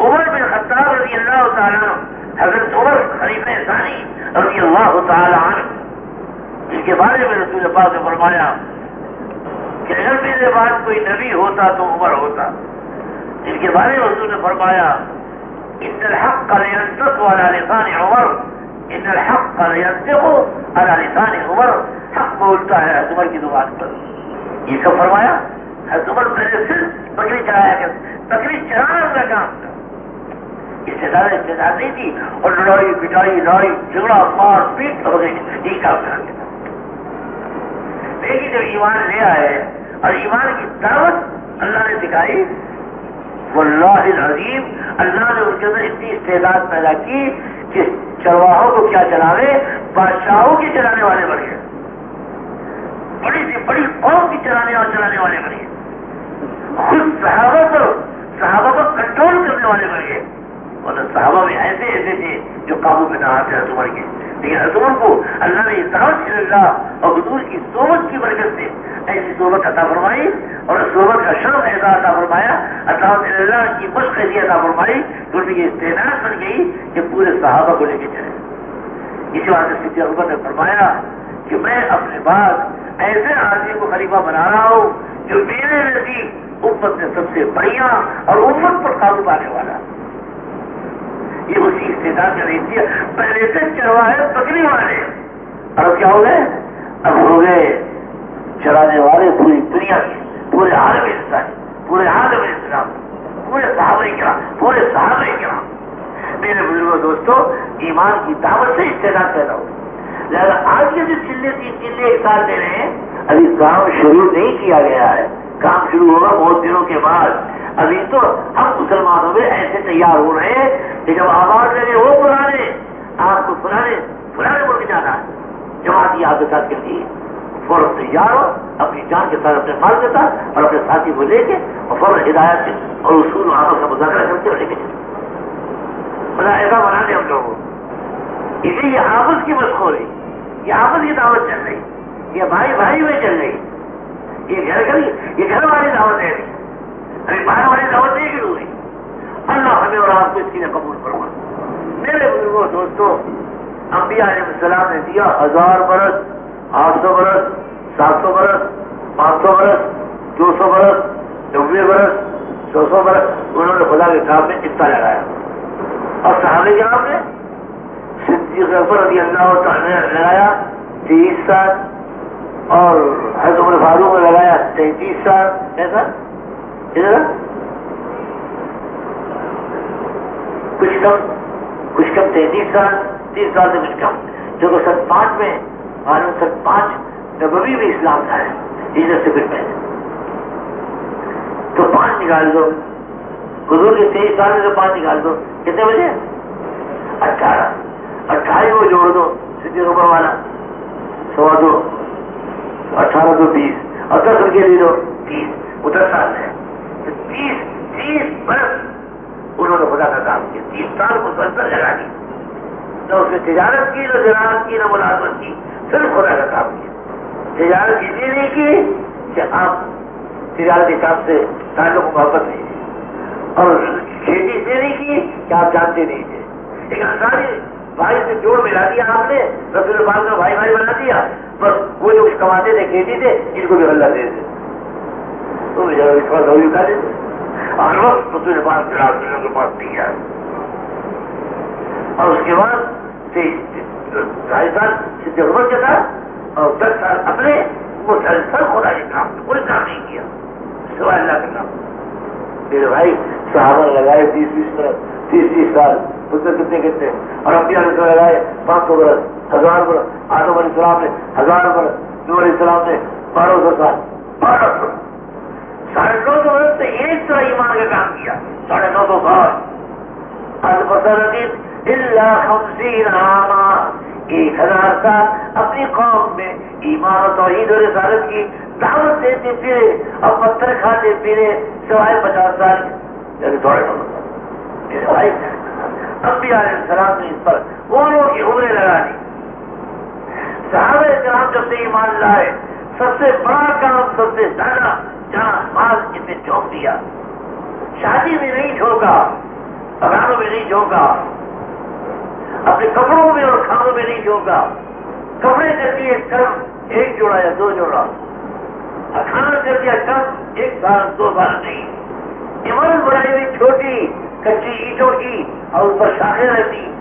عمر بن خطاب رضی اللہ تعالیٰ حضرت عمر خلیف ثانی رضی اللہ تعالیٰ عنہ جن کے بارے میں رسول پاک نے فرمایا کہ اگر میرے بعد کوئی نبی ہوتا تو عمر ہوتا۔ جن کے بارے میں رسول نے فرمایا، ان الحق کا لینتق والا لسان عمر، ان الحق ينطق على لسان عمر. حق بولتا ہے عمر کی زبان پر۔ یہ سب فرمایا عمر پہلے صرف بکری چلایا کر بکری چلانا کا کام تھا اس سے زیادہ استعداد نہیں تھی اور لڑائی پٹائی لڑائی جھگڑا مار پیٹ ہو گئی یہ کام کراتے تھا لیکن جب ایمان لے آئے اور ایمان کی دعوت اللہ نے سکھائی واللہ العظیم، اللہ نے ان کے اندر اتنی استعداد پیدا کی کہ چرواہوں کو کیا چلاوے؟ بادشاہوں کے چلانے والے بنے بڑی سی بڑی قوم کی چلانے اور چلانے والے بنے خود صحابہ پر صحابہ کو کنٹرول کرنے والے بنے اور صحابہ میں ایسے ایسے تھے جو قابو میں نہ آتے حضور کے لیکن حضور کو اللہ نے اطاعت اللہ اور حضور کی صحبت کی برکت سے ایسی صحبت عطا فرمائی اور صحبت کا شرم ایسا عطا فرمایا اطاعت اللہ کی مشق ایسی عطا فرمائی تو یہ استعداد بن گئی کہ پورے صحابہ کو لے کے چلے۔ اسی بات سے اکبر نے فرمایا کہ میں اپنے بعد ایسے آدمی کو خلیفہ بنا رہا ہوں جو میرے نزدیک امت میں سب سے بڑھیا اور امت پر قابو پانے والا یہ اسی استعداد کا نہیں دیا پہلے سے چرواہے بکری والے۔ اور کیا ہو گئے؟ اب ہو گئے چرانے والے پوری دنیا کے پورے عالم انسان پورے عالم اسلام، پورے صحابہ کرام، پورے صحابہ کرام۔ میرے بزرگ دوستوں ایمان کی دعوت سے استعداد پیدا ہو۔ لہٰذا آج کے جو چلے تین چلے ایک ساتھ دے رہے ہیں ابھی کام شروع نہیں کیا گیا ہے۔ کام شروع ہوگا بہت دنوں کے بعد۔ ابھی تو ہم مسلمانوں میں ایسے تیار ہو رہے ہیں کہ جب آواز لگے وہ پرانے، آپ کو پرانے پرانے ملک جانا ہے۔ جماعت آپ کے ساتھ کرتی ہے۔ فوراً تیار ہو اپنی جان کے ساتھ، اپنے مال کے ساتھ اور اپنے ساتھی کو لے کے اور فوراً ہدایت سے اور اصول آپس کا مذاکرہ کرتے اور لے کے چلتے بنا ایسا بنا دیں ہم لوگوں اسی لیے یہ آپس کی مشق ہو رہی یہ آپس کی دعوت چل رہی۔ یہ بھائی بھائی میں چل رہی۔ یہ گھر گھر یہ گھر والی دعوت ہے ابھی باہر والی دعوت نہیں شروع اللہ ہمیں اور آپ کو اس کی نے قبول کروا میرے بزرگوں، دوستوں، انبیاء علیہ السلام نے دیا ہزار برس، آٹھ سو برس، سات سو برس، پانچ سو برس، دو سو برس نبے برس دو سو برس۔ انہوں نے خدا کے کام میں اتنا لگایا۔ اور صحابہ کرام نے صدیق اکبر رضی اللہ تعالی نے لگایا تیس سال، اور حضرت عمر فاروق نے لگایا تینتیس سال۔ ایسا کچھ کم کچھ کم تینتیس سال، تیس سال سے کچھ کم۔ جو کہ سن پانچ میں معلوم سن پانچ نبوی بھی اسلام تھا ہجرت سے پھر پہلے۔ تو پانچ نکال دو۔ حضور کے تیئیس سال میں سے پانچ نکال دو۔ کتنے بجے؟ اٹھارہ۔ اٹھائیس کو جوڑ دو سدھی عمر والا۔ سوا دو۔ اٹھارہ سو بیس۔ اور دس روپئے دے دو، تیس۔ وہ دس سال ہے۔ تیس تیس برس انہوں نے خدا کا کام کیا۔ تیس سال مسلسل لگا دی۔ نہ اس نے تجارت کی، نہ زراعت کی، نہ ملازمت کی۔ صرف خدا کا کام کیا۔ تجارت اس لیے نہیں کی کہ آپ تجارت حساب سے تعلق محبت نہیں تھی اور کھیتی اس لیے نہیں کی کہ آپ جانتے نہیں تھے۔ ایک انسانی بھائی سے جوڑ ملا دیا آپ نے، رسول پاک کا بھائی بھائی بنا دیا۔ بس وہ جو کماتے تھے، کھیتی تھے ان کو بھی اللہ دے دے۔ تو تھوڑا ضروری کر دیتے اور وقت رسول پاک کے پاس نہیں آیا اور اس کے بعد ڈھائی سال سدھ عمر کے ساتھ اور دس سال اپنے مسلسل خدا کے کام کوئی کام نہیں کیا۔ سوائے اللہ کے کام میرے بھائی، صحابہ لگائے تیس بیس طرف تیس تیس سال اس کتنے کتنے۔ اور ابھی علیہ لگائے پانچ سو برس، ہزار برس۔ آدم علیہ السلام نے ہزار برس نور علیہ السلام نے بارہ سو سال۔ بارہ سو۔ ساڑھے نو سو برس سے ایک سو ایمان کا کام کیا۔ ساڑھے نو سو سال۔ آج اللہ خمسین عاما۔ ایک ہزار سال اپنی قوم میں ایمان و توحید اور رسالت کی دعوت دیتے پھرے اور پتھر کھاتے پھرے سوائے پچاس سال۔ یعنی تھوڑے نو میرے بھائی، انبیاء علیہ السلام نے اس پر اونوں کی عمریں لگا دی۔ صحابہ کرام جب سے ایمان لائے، سب سے بڑا کام، سب سے زیادہ جہاں مال اس نے جھونک دیا۔ شادی میں نہیں جھونکا پکانوں میں نہیں جھونکا۔ اپنے کپڑوں میں اور کھانوں میں نہیں جھونکا۔ کپڑے کر دیے کم ایک جوڑا یا دو جوڑا۔ کھانا کر دیا کم ایک سال دو سال نہیں۔ عمر بڑھائی ہوئی، چھوٹی کچی، اینٹوں کی، اور اوپر شاخیں رہتی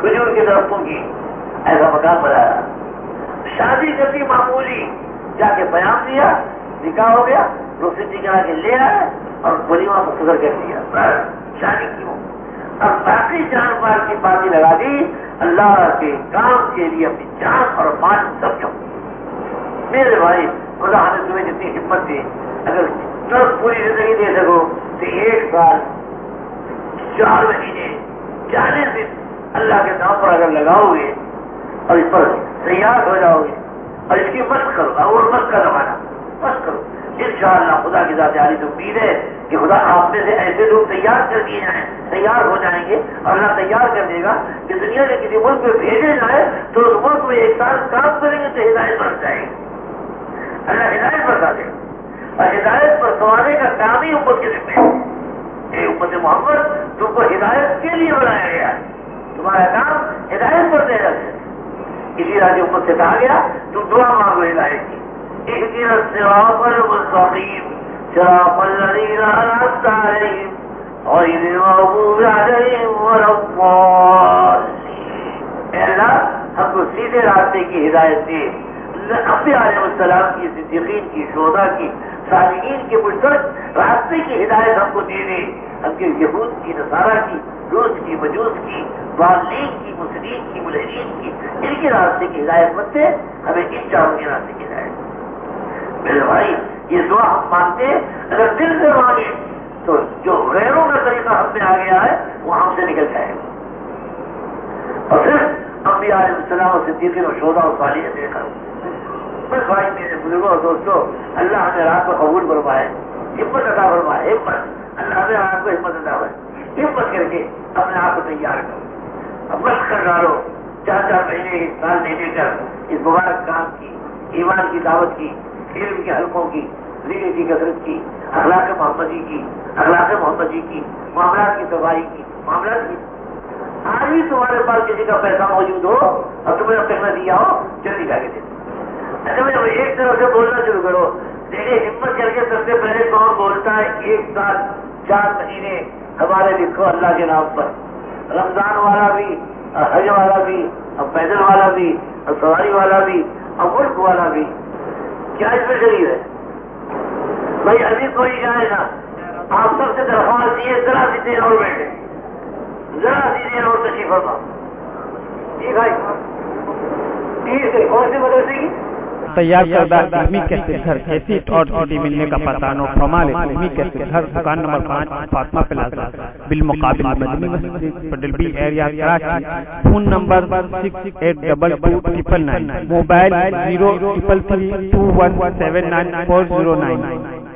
کھجور کے درختوں کی ایسا مکان بنایا۔ شادی کرتی معمولی، جا کے بیان دیا نکاح ہو گیا روسی کرا کے لے آئے اور ولیمہ مختصر کر دیا۔ شادی کیوں اب باقی جان مال کی باتیں لگا دی۔ اللہ کے کام کے لیے اپنی جان اور مال سب جو میرے بھائی، خدا ہمیں تمہیں جتنی ہمت دی، اگر سب پوری زندگی دے سکو، تو ایک سال چار مہینے، چالیس دن اللہ کے نام پر اگر لگاؤ گے اور اس پر تیار ہو جاؤ گے اور اس کی مشق کرو، اور مشق کا زمانہ۔ کرو خدا کی ذات عالی تو امید ہے کہ خدا آپ میں سے ایسے لوگ تیار کر دیے جائیں، تیار ہو جائیں گے اور اللہ تیار کر دے گا کہ دنیا کے کسی ملک میں بھیجے جائے تو اس ملک میں ایک سال کام کریں گے تو ہدایت بن جائے گی۔ اللہ ہدایت بتا دے۔ اور ہدایت پر سوانے کا کام ہی امت کے ذمہ ہے۔ اے امت محمد، تم کو ہدایت کے لیے بنایا گیا ہے۔ تمہارا کام ہدایت پر دے رہا ہے۔ اسی راج امت سے کہا گیا، تم دعا مانگو ہدایت کی۔ اهدنا الصراط المستقيم. صراط الذين أنعمت عليهم غير المغضوب عليهم ولا الضالين. اے اللہ ہم کو سیدھے راستے کی ہدایت دے. اپنے علیہ السلام کی صدیقین کی شودا کی صالحین کے مشترک راستے کی ہدایت ہم کو دے دے. ہم کے یہود کی، نصارہ کی روز کی، مجوس کی والین کی مسلم کی ملحین کی، ان کے راستے کی ہدایت مت دے. ہمیں ان چاروں کے راستے کی ہدایت میرے بھائی، یہ دعا ہم مانتے اگر دل سے مانگے تو جو غیروں کا طریقہ ہم میں آ گیا ہے، وہ ہم سے نکل جائے گا۔ اور پھر ہم بھی آج السلام اور صدیقی اور شودا اور صالح دے کر بس بھائی میرے بزرگوں اور دوستوں، اللہ ہمیں رات کو قبول بروائے ہمت ادا بروائے ہمت۔ اللہ ہمیں آپ کو ہمت ادا ہوئے ہمت کر کے اپنے آپ کو تیار کرو۔ اب بس کر ڈالو، چار چار مہینے سال لے لے کر، اس مبارک کام کی، ایمان کی دعوت کی علم کے حلقوں کی ذکر کی کثرت کی، اخلاق محمدی کی، اخلاق محمدی کی، معاملات کی صفائی کی، معاملات کی۔ آج بھی تمہارے پاس کسی کا پیسہ موجود ہو اور تمہیں اب دیا ہو، جلدی جا کے دے۔ اچھا میں ایک طرف سے بولنا شروع کرو۔ دیکھیں ہمت کر کے سب سے پہلے کون بولتا ہے؟ ایک سال چار مہینے ہمارے لکھو اللہ کے نام پر۔ رمضان والا بھی، حج والا بھی، اور پیدل والا بھی، اور سواری والا بھی، اور ملک والا بھی۔ کیا اس میں شریف ہے؟ بھائی ابھی کوئی جائے گا، آپ سب سے درخواست دیے ذرا سی دیر اور بیٹھے۔ ذرا سی دیر اور تشریف فرما۔ جی بھائی۔ ٹھیک ہے کون سی مدرسے کی؟ تیار کردہ علمی کیسٹ گھر کیسٹ اور سیڈی ملنے کا پتہ نو فرمال علمی کیسٹ گھر، دکان نمبر پانچ، فاطمہ پلازا۔ بالمقابل Madni Masjid پڈلبی area, Karachi. Phone number six eight double two triple nine mobile zero triple three two one seven nine four zero nine